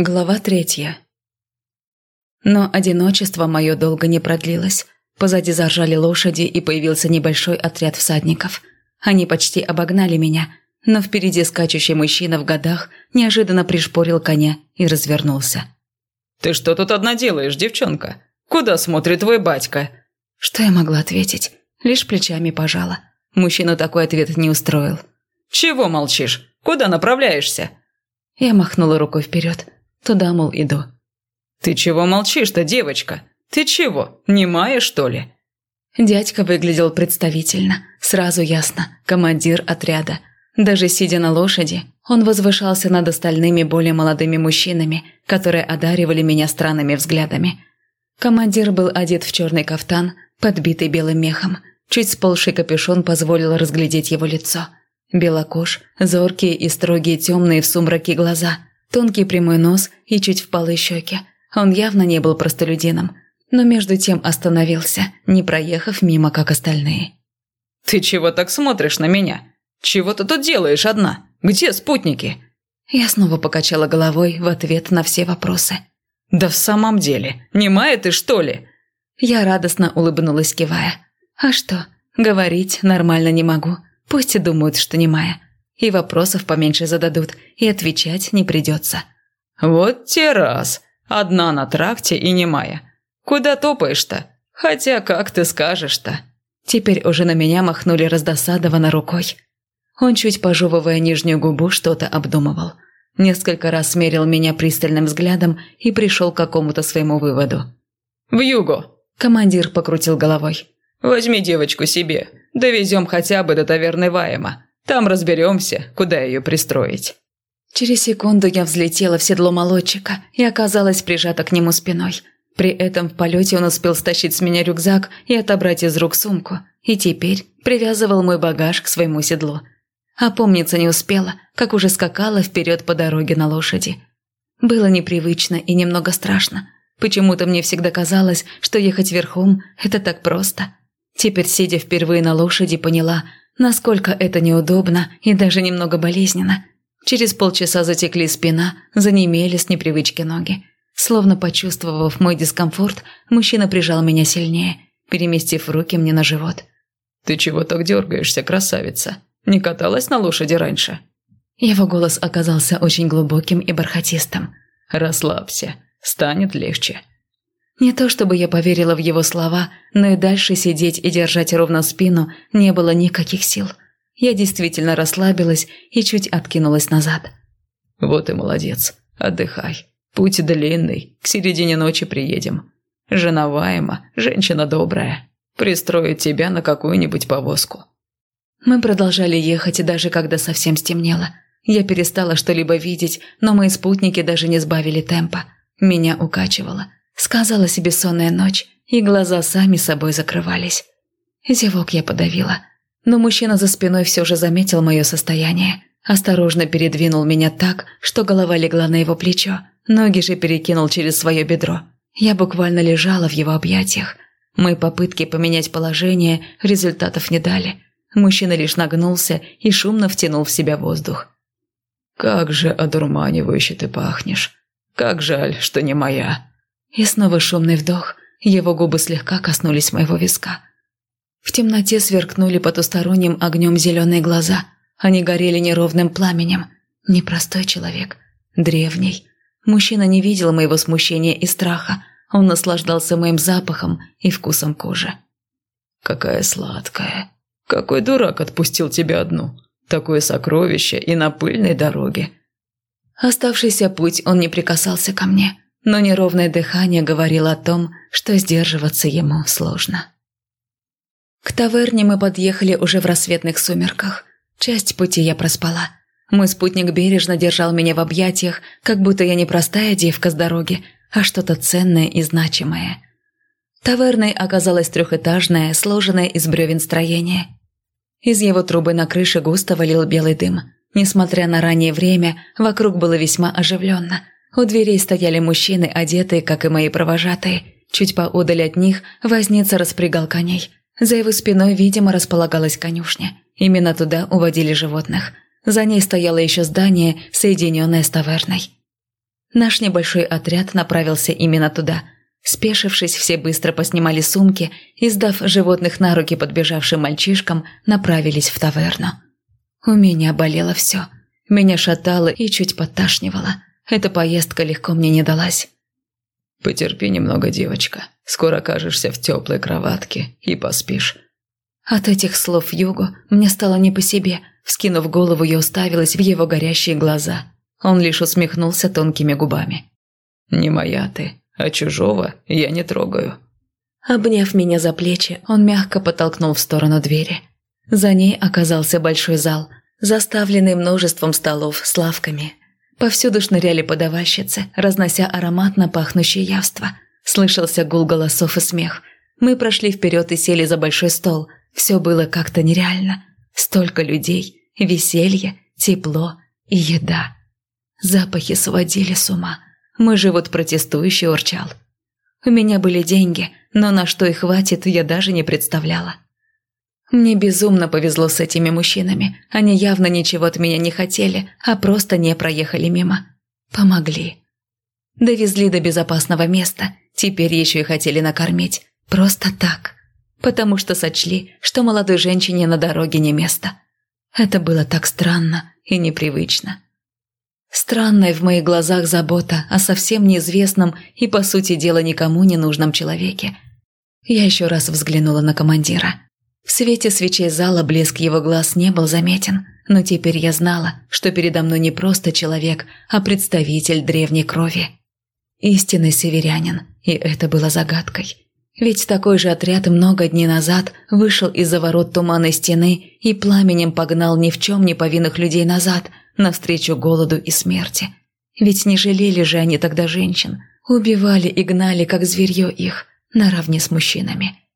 Глава третья. Но одиночество мое долго не продлилось. Позади заржали лошади, и появился небольшой отряд всадников. Они почти обогнали меня, но впереди скачущий мужчина в годах неожиданно пришпорил коня и развернулся. «Ты что тут одна делаешь, девчонка? Куда смотрит твой батька?» Что я могла ответить? Лишь плечами пожала. Мужчину такой ответ не устроил. «Чего молчишь? Куда направляешься?» Я махнула рукой вперед. Туда, мол, иду. «Ты чего молчишь-то, девочка? Ты чего, немая, что ли?» Дядька выглядел представительно, сразу ясно, командир отряда. Даже сидя на лошади, он возвышался над остальными более молодыми мужчинами, которые одаривали меня странными взглядами. Командир был одет в черный кафтан, подбитый белым мехом. Чуть сползший капюшон позволил разглядеть его лицо. Белокож, зоркие и строгие темные в сумраке глаза – Тонкий прямой нос и чуть впалые щеки. Он явно не был простолюдином, но между тем остановился, не проехав мимо, как остальные. «Ты чего так смотришь на меня? Чего ты тут делаешь одна? Где спутники?» Я снова покачала головой в ответ на все вопросы. «Да в самом деле, немая ты, что ли?» Я радостно улыбнулась, кивая. «А что, говорить нормально не могу. Пусть и думают, что немая и вопросов поменьше зададут, и отвечать не придется. «Вот те раз! Одна на тракте и немая. Куда топаешь-то? Хотя как ты скажешь-то?» Теперь уже на меня махнули раздосадованно рукой. Он, чуть пожевывая нижнюю губу, что-то обдумывал. Несколько раз смерил меня пристальным взглядом и пришел к какому-то своему выводу. «В юго!» – командир покрутил головой. «Возьми девочку себе, довезем хотя бы до таверны Ваема. Там разберемся, куда ее пристроить». Через секунду я взлетела в седло молодчика и оказалась прижата к нему спиной. При этом в полете он успел стащить с меня рюкзак и отобрать из рук сумку, и теперь привязывал мой багаж к своему седлу. Опомниться не успела, как уже скакала вперед по дороге на лошади. Было непривычно и немного страшно. Почему-то мне всегда казалось, что ехать верхом – это так просто. Теперь, сидя впервые на лошади, поняла, Насколько это неудобно и даже немного болезненно. Через полчаса затекли спина, занемели с непривычки ноги. Словно почувствовав мой дискомфорт, мужчина прижал меня сильнее, переместив руки мне на живот. «Ты чего так дергаешься, красавица? Не каталась на лошади раньше?» Его голос оказался очень глубоким и бархатистым. «Расслабься, станет легче». Не то чтобы я поверила в его слова, но и дальше сидеть и держать ровно спину не было никаких сил. Я действительно расслабилась и чуть откинулась назад. «Вот и молодец. Отдыхай. Путь длинный. К середине ночи приедем. Жена Вайма, женщина добрая. Пристроит тебя на какую-нибудь повозку». Мы продолжали ехать, даже когда совсем стемнело. Я перестала что-либо видеть, но мои спутники даже не сбавили темпа. Меня укачивало. Сказалась бессонная ночь, и глаза сами собой закрывались. Зевок я подавила. Но мужчина за спиной все же заметил мое состояние. Осторожно передвинул меня так, что голова легла на его плечо. Ноги же перекинул через свое бедро. Я буквально лежала в его объятиях. Мои попытки поменять положение результатов не дали. Мужчина лишь нагнулся и шумно втянул в себя воздух. «Как же одурманивающе ты пахнешь! Как жаль, что не моя!» И снова шумный вдох, его губы слегка коснулись моего виска. В темноте сверкнули потусторонним огнем зеленые глаза. Они горели неровным пламенем. Непростой человек. Древний. Мужчина не видел моего смущения и страха. Он наслаждался моим запахом и вкусом кожи. «Какая сладкая! Какой дурак отпустил тебя одну! Такое сокровище и на пыльной дороге!» Оставшийся путь он не прикасался ко мне но неровное дыхание говорило о том, что сдерживаться ему сложно. К таверне мы подъехали уже в рассветных сумерках. Часть пути я проспала. Мой спутник бережно держал меня в объятиях, как будто я не простая девка с дороги, а что-то ценное и значимое. Таверной оказалась трехэтажная, сложенная из бревен строение. Из его трубы на крыше густо валил белый дым. Несмотря на раннее время, вокруг было весьма оживленно – у дверей стояли мужчины, одетые, как и мои провожатые. Чуть поодаль от них возница распрягал коней. За его спиной, видимо, располагалась конюшня. Именно туда уводили животных. За ней стояло еще здание, соединенное с таверной. Наш небольшой отряд направился именно туда. Спешившись, все быстро поснимали сумки и, сдав животных на руки подбежавшим мальчишкам, направились в таверну. У меня болело все. Меня шатало и чуть подташнивало. Эта поездка легко мне не далась. «Потерпи немного, девочка. Скоро окажешься в теплой кроватке и поспишь». От этих слов Югу мне стало не по себе. Вскинув голову, я уставилась в его горящие глаза. Он лишь усмехнулся тонкими губами. «Не моя ты, а чужого я не трогаю». Обняв меня за плечи, он мягко подтолкнул в сторону двери. За ней оказался большой зал, заставленный множеством столов с лавками. Повсюду шныряли подавальщицы, разнося ароматно пахнущее явство. Слышался гул голосов и смех. Мы прошли вперед и сели за большой стол. Все было как-то нереально. Столько людей, веселье, тепло и еда. Запахи сводили с ума. Мы же вот протестующий урчал. У меня были деньги, но на что их хватит, я даже не представляла. Мне безумно повезло с этими мужчинами. Они явно ничего от меня не хотели, а просто не проехали мимо. Помогли. Довезли до безопасного места. Теперь еще и хотели накормить. Просто так. Потому что сочли, что молодой женщине на дороге не место. Это было так странно и непривычно. Странная в моих глазах забота о совсем неизвестном и, по сути дела, никому не нужном человеке. Я еще раз взглянула на командира. В свете свечей зала блеск его глаз не был заметен, но теперь я знала, что передо мной не просто человек, а представитель древней крови. Истинный северянин, и это было загадкой. Ведь такой же отряд много дней назад вышел из-за ворот туманной стены и пламенем погнал ни в чем не повинных людей назад, навстречу голоду и смерти. Ведь не жалели же они тогда женщин, убивали и гнали, как зверье их, наравне с мужчинами.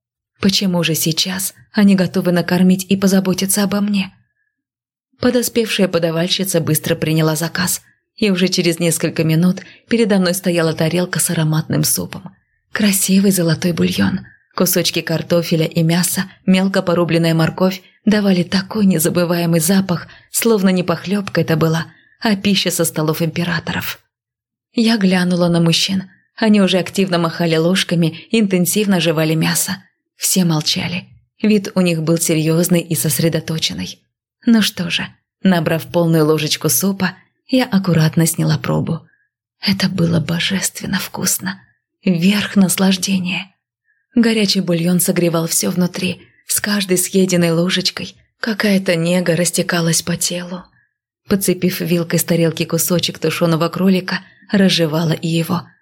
Почему же сейчас они готовы накормить и позаботиться обо мне? Подоспевшая подавальщица быстро приняла заказ, и уже через несколько минут передо мной стояла тарелка с ароматным супом. Красивый золотой бульон, кусочки картофеля и мяса, мелко порубленная морковь давали такой незабываемый запах, словно не похлебка это была, а пища со столов императоров. Я глянула на мужчин. Они уже активно махали ложками, интенсивно жевали мясо. Все молчали. Вид у них был серьезный и сосредоточенный. Ну что же, набрав полную ложечку супа, я аккуратно сняла пробу. Это было божественно вкусно. Верх наслаждения. Горячий бульон согревал все внутри. С каждой съеденной ложечкой какая-то нега растекалась по телу. Подцепив вилкой с тарелки кусочек тушеного кролика, разжевала и его –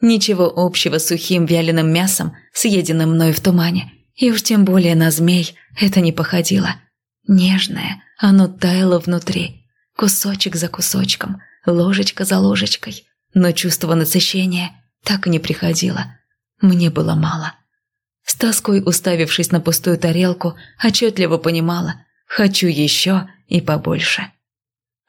Ничего общего с сухим вяленым мясом, съеденным мной в тумане. И уж тем более на змей это не походило. Нежное, оно таяло внутри. Кусочек за кусочком, ложечка за ложечкой. Но чувство насыщения так и не приходило. Мне было мало. С тоской уставившись на пустую тарелку, отчетливо понимала «хочу еще и побольше».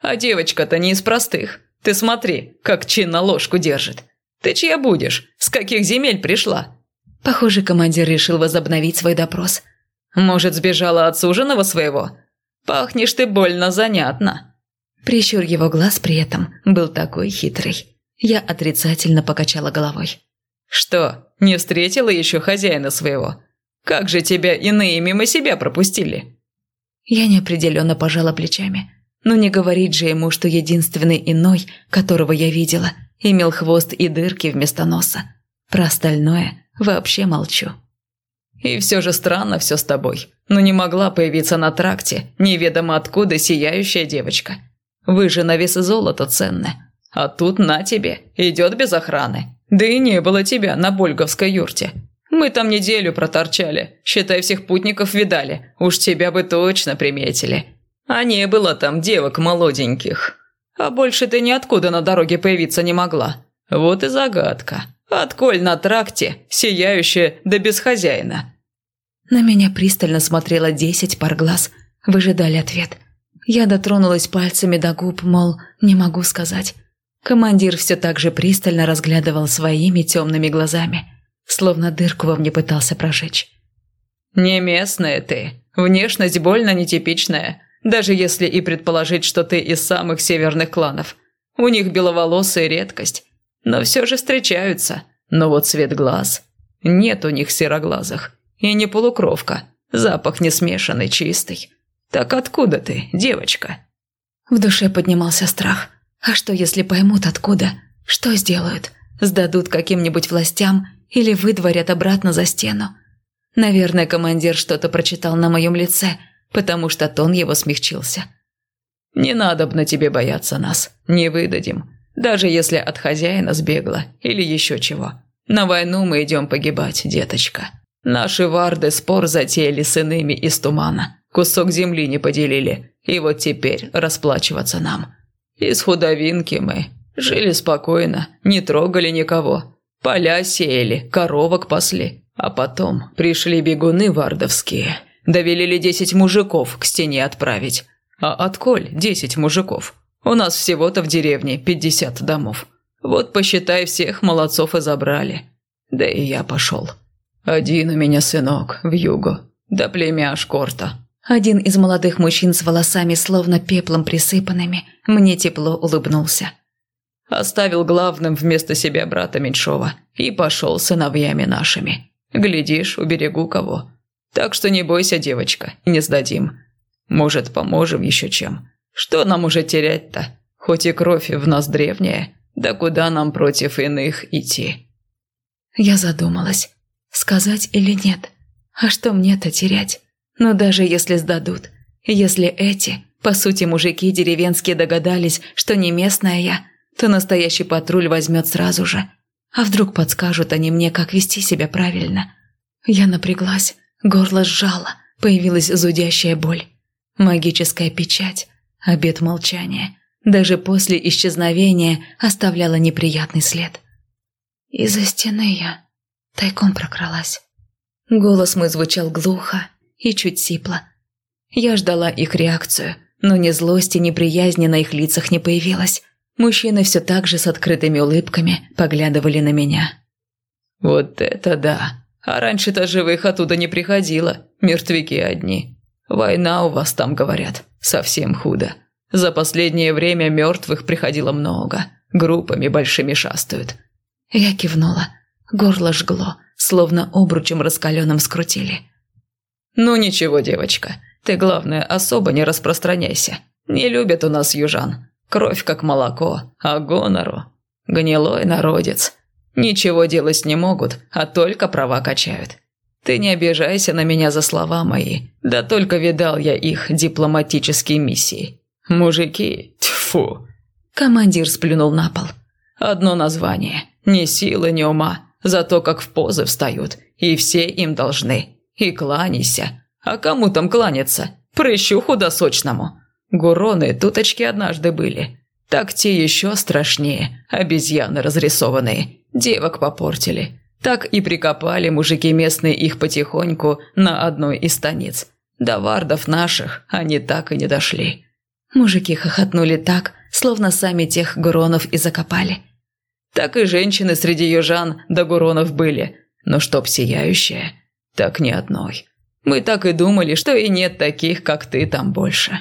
«А девочка-то не из простых. Ты смотри, как чинно ложку держит. «Ты чья будешь? С каких земель пришла?» Похоже, командир решил возобновить свой допрос. «Может, сбежала от суженого своего? Пахнешь ты больно занятно». Прищур его глаз при этом был такой хитрый. Я отрицательно покачала головой. «Что, не встретила еще хозяина своего? Как же тебя иные мимо себя пропустили?» Я неопределенно пожала плечами. Но не говорить же ему, что единственный иной, которого я видела – имел хвост и дырки вместо носа. Про остальное вообще молчу. И все же странно все с тобой. Но не могла появиться на тракте неведомо откуда сияющая девочка. Вы же на вес золота ценны. А тут на тебе, идет без охраны. Да и не было тебя на Больговской юрте. Мы там неделю проторчали, считай, всех путников видали. Уж тебя бы точно приметили. А не было там девок молоденьких. А больше ты ниоткуда на дороге появиться не могла. Вот и загадка. Отколь на тракте, сияющая да без хозяина?» На меня пристально смотрело десять пар глаз. Выжидали ответ. Я дотронулась пальцами до губ, мол, не могу сказать. Командир все так же пристально разглядывал своими темными глазами, словно дырку во мне пытался прожечь. «Не местная ты. Внешность больно нетипичная даже если и предположить, что ты из самых северных кланов. У них беловолосая редкость. Но все же встречаются. Но вот цвет глаз... Нет у них сероглазых. И не полукровка. Запах не смешанный, чистый. Так откуда ты, девочка?» В душе поднимался страх. А что, если поймут откуда? Что сделают? Сдадут каким-нибудь властям или выдворят обратно за стену? Наверное, командир что-то прочитал на моем лице, потому что тон его смягчился. «Не надо б на тебе бояться нас. Не выдадим. Даже если от хозяина сбегла или еще чего. На войну мы идем погибать, деточка. Наши варды спор затеяли с иными из тумана. Кусок земли не поделили. И вот теперь расплачиваться нам. Из худовинки мы. Жили спокойно, не трогали никого. Поля сеяли, коровок пасли. А потом пришли бегуны вардовские. Довелили десять мужиков к стене отправить. А отколь десять мужиков? У нас всего-то в деревне пятьдесят домов. Вот посчитай, всех молодцов и забрали. Да и я пошел. Один у меня сынок в югу, да племяш Корта. Один из молодых мужчин с волосами, словно пеплом присыпанными, мне тепло улыбнулся. Оставил главным вместо себя брата меньшого и пошел сыновьями нашими. Глядишь, уберегу кого. Так что не бойся, девочка, не сдадим. Может, поможем еще чем. Что нам уже терять-то? Хоть и кровь в нас древняя, да куда нам против иных идти?» Я задумалась, сказать или нет. А что мне-то терять? Но даже если сдадут, если эти, по сути, мужики деревенские догадались, что не местная я, то настоящий патруль возьмет сразу же. А вдруг подскажут они мне, как вести себя правильно? Я напряглась, горло сжало, появилась зудящая боль. Магическая печать, обет молчания – даже после исчезновения оставляла неприятный след. Из-за стены я тайком прокралась. Голос мой звучал глухо и чуть сипло. Я ждала их реакцию, но ни злости, ни приязни на их лицах не появилось. Мужчины все так же с открытыми улыбками поглядывали на меня. «Вот это да! А раньше-то живых оттуда не приходило, мертвяки одни. Война у вас там, говорят, совсем худо. За последнее время мертвых приходило много. Группами большими шастают. Я кивнула. Горло жгло, словно обручем раскаленным скрутили. «Ну ничего, девочка, ты, главное, особо не распространяйся. Не любят у нас южан. Кровь как молоко, а гонору. Гнилой народец. Ничего делать не могут, а только права качают. Ты не обижайся на меня за слова мои, да только видал я их дипломатические миссии. Мужики, тьфу. Командир сплюнул на пол. Одно название. Ни силы, ни ума. Зато как в позы встают. И все им должны. И кланяйся. А кому там кланяться? Прыщу худосочному. Гуроны туточки однажды были. Так те еще страшнее. Обезьяны разрисованные. Девок попортили. Так и прикопали мужики местные их потихоньку на одной из станиц. До вардов наших они так и не дошли. Мужики хохотнули так, словно сами тех гуронов и закопали. Так и женщины среди южан до гуронов были, но чтоб сияющая, так ни одной. Мы так и думали, что и нет таких, как ты там больше.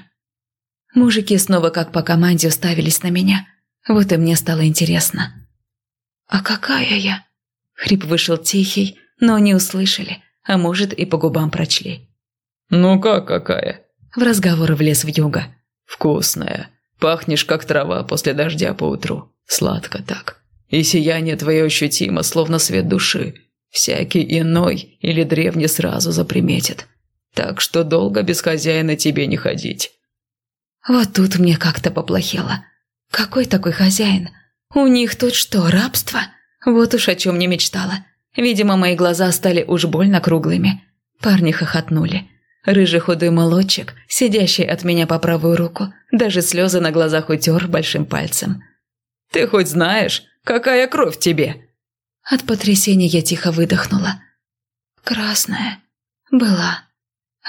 Мужики снова как по команде уставились на меня. Вот и мне стало интересно. «А какая я?» Хрип вышел тихий, но не услышали, а может и по губам прочли. «Ну как какая?» В разговор влез в юга. Вкусная. Пахнешь, как трава после дождя по утру. Сладко так. И сияние твое ощутимо, словно свет души. Всякий иной или древний сразу заприметит. Так что долго без хозяина тебе не ходить. Вот тут мне как-то поплохело. Какой такой хозяин? У них тут что, рабство? Вот уж о чем не мечтала. Видимо, мои глаза стали уж больно круглыми. Парни хохотнули. Рыжий худой молодчик, сидящий от меня по правую руку, даже слезы на глазах утер большим пальцем. «Ты хоть знаешь, какая кровь тебе?» От потрясения я тихо выдохнула. «Красная. Была».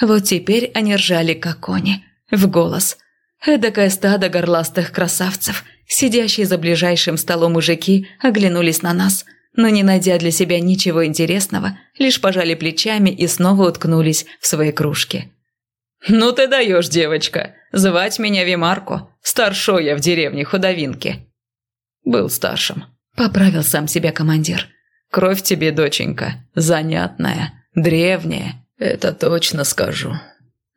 Вот теперь они ржали, как кони, в голос. Эдакое стадо горластых красавцев, сидящие за ближайшим столом мужики, оглянулись на нас – но не найдя для себя ничего интересного, лишь пожали плечами и снова уткнулись в свои кружки. «Ну ты даешь, девочка! Звать меня Вимарко, старшой я в деревне Худовинки». Был старшим. Поправил сам себя командир. Кровь тебе, доченька, занятная, древняя, это точно скажу.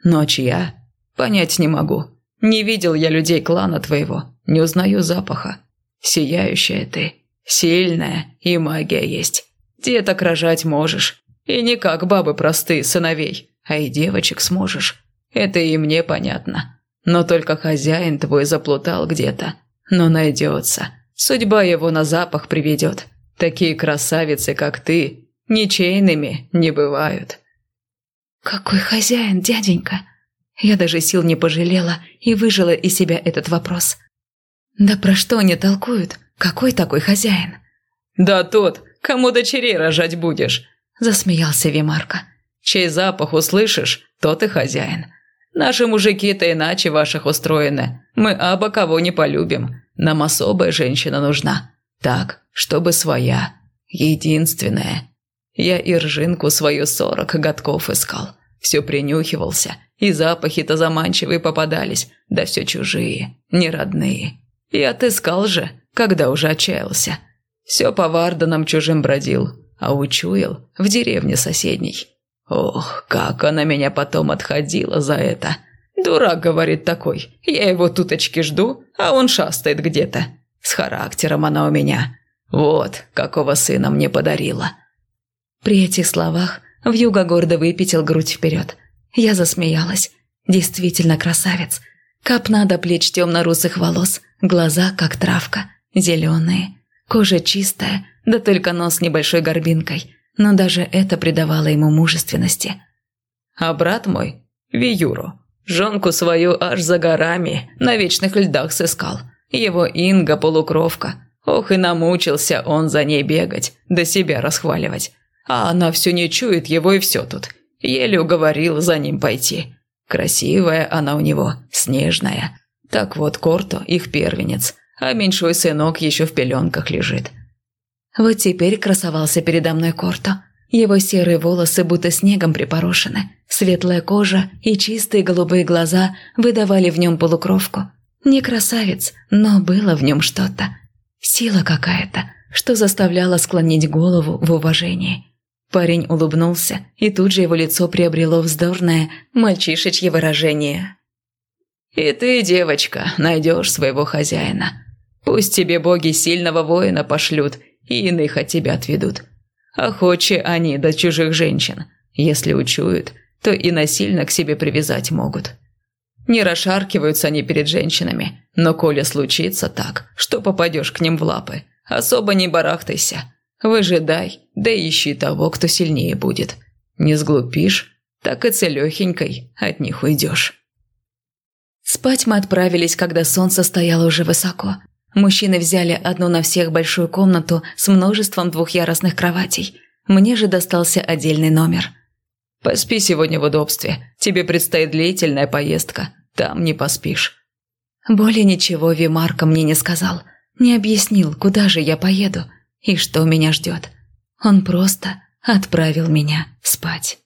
Но чья? Понять не могу. Не видел я людей клана твоего, не узнаю запаха. Сияющая ты, сильная и магия есть. Деток рожать можешь. И не как бабы простые сыновей, а и девочек сможешь. Это и мне понятно. Но только хозяин твой заплутал где-то. Но найдется. Судьба его на запах приведет. Такие красавицы, как ты, ничейными не бывают». «Какой хозяин, дяденька?» Я даже сил не пожалела и выжила из себя этот вопрос. «Да про что они толкуют? Какой такой хозяин?» «Да тот, кому дочерей рожать будешь», – засмеялся Вимарка. «Чей запах услышишь, тот и хозяин. Наши мужики-то иначе ваших устроены. Мы оба кого не полюбим. Нам особая женщина нужна. Так, чтобы своя, единственная. Я и ржинку свою сорок годков искал. Все принюхивался, и запахи-то заманчивые попадались, да все чужие, не родные. И отыскал же, когда уже отчаялся. Все по варданам чужим бродил, а учуял в деревне соседней. Ох, как она меня потом отходила за это. Дурак, говорит такой, я его туточки жду, а он шастает где-то. С характером она у меня. Вот, какого сына мне подарила. При этих словах Вьюга гордо выпятил грудь вперед. Я засмеялась. Действительно красавец. Копна до плеч темно-русых волос, глаза как травка, зеленые. Кожа чистая, да только нос небольшой горбинкой. Но даже это придавало ему мужественности. А брат мой, Виюру, жонку свою аж за горами на вечных льдах сыскал. Его Инга полукровка. Ох и намучился он за ней бегать, да себя расхваливать. А она все не чует его и все тут. Еле уговорил за ним пойти. Красивая она у него, снежная. Так вот, Корто их первенец, а меньшой сынок еще в пеленках лежит. Вот теперь красовался передо мной Корто. Его серые волосы будто снегом припорошены. Светлая кожа и чистые голубые глаза выдавали в нем полукровку. Не красавец, но было в нем что-то. Сила какая-то, что заставляла склонить голову в уважении. Парень улыбнулся, и тут же его лицо приобрело вздорное, мальчишечье выражение. «И ты, девочка, найдешь своего хозяина. Пусть тебе боги сильного воина пошлют, и иных от тебя отведут. Охочи они до чужих женщин. Если учуют, то и насильно к себе привязать могут. Не расшаркиваются они перед женщинами, но коли случится так, что попадешь к ним в лапы, особо не барахтайся. Выжидай, да ищи того, кто сильнее будет. Не сглупишь, так и целехенькой от них уйдешь. Спать мы отправились, когда солнце стояло уже высоко. Мужчины взяли одну на всех большую комнату с множеством двухъярусных кроватей. Мне же достался отдельный номер. «Поспи сегодня в удобстве. Тебе предстоит длительная поездка. Там не поспишь». Более ничего Вимарка мне не сказал. Не объяснил, куда же я поеду и что меня ждет. Он просто отправил меня спать.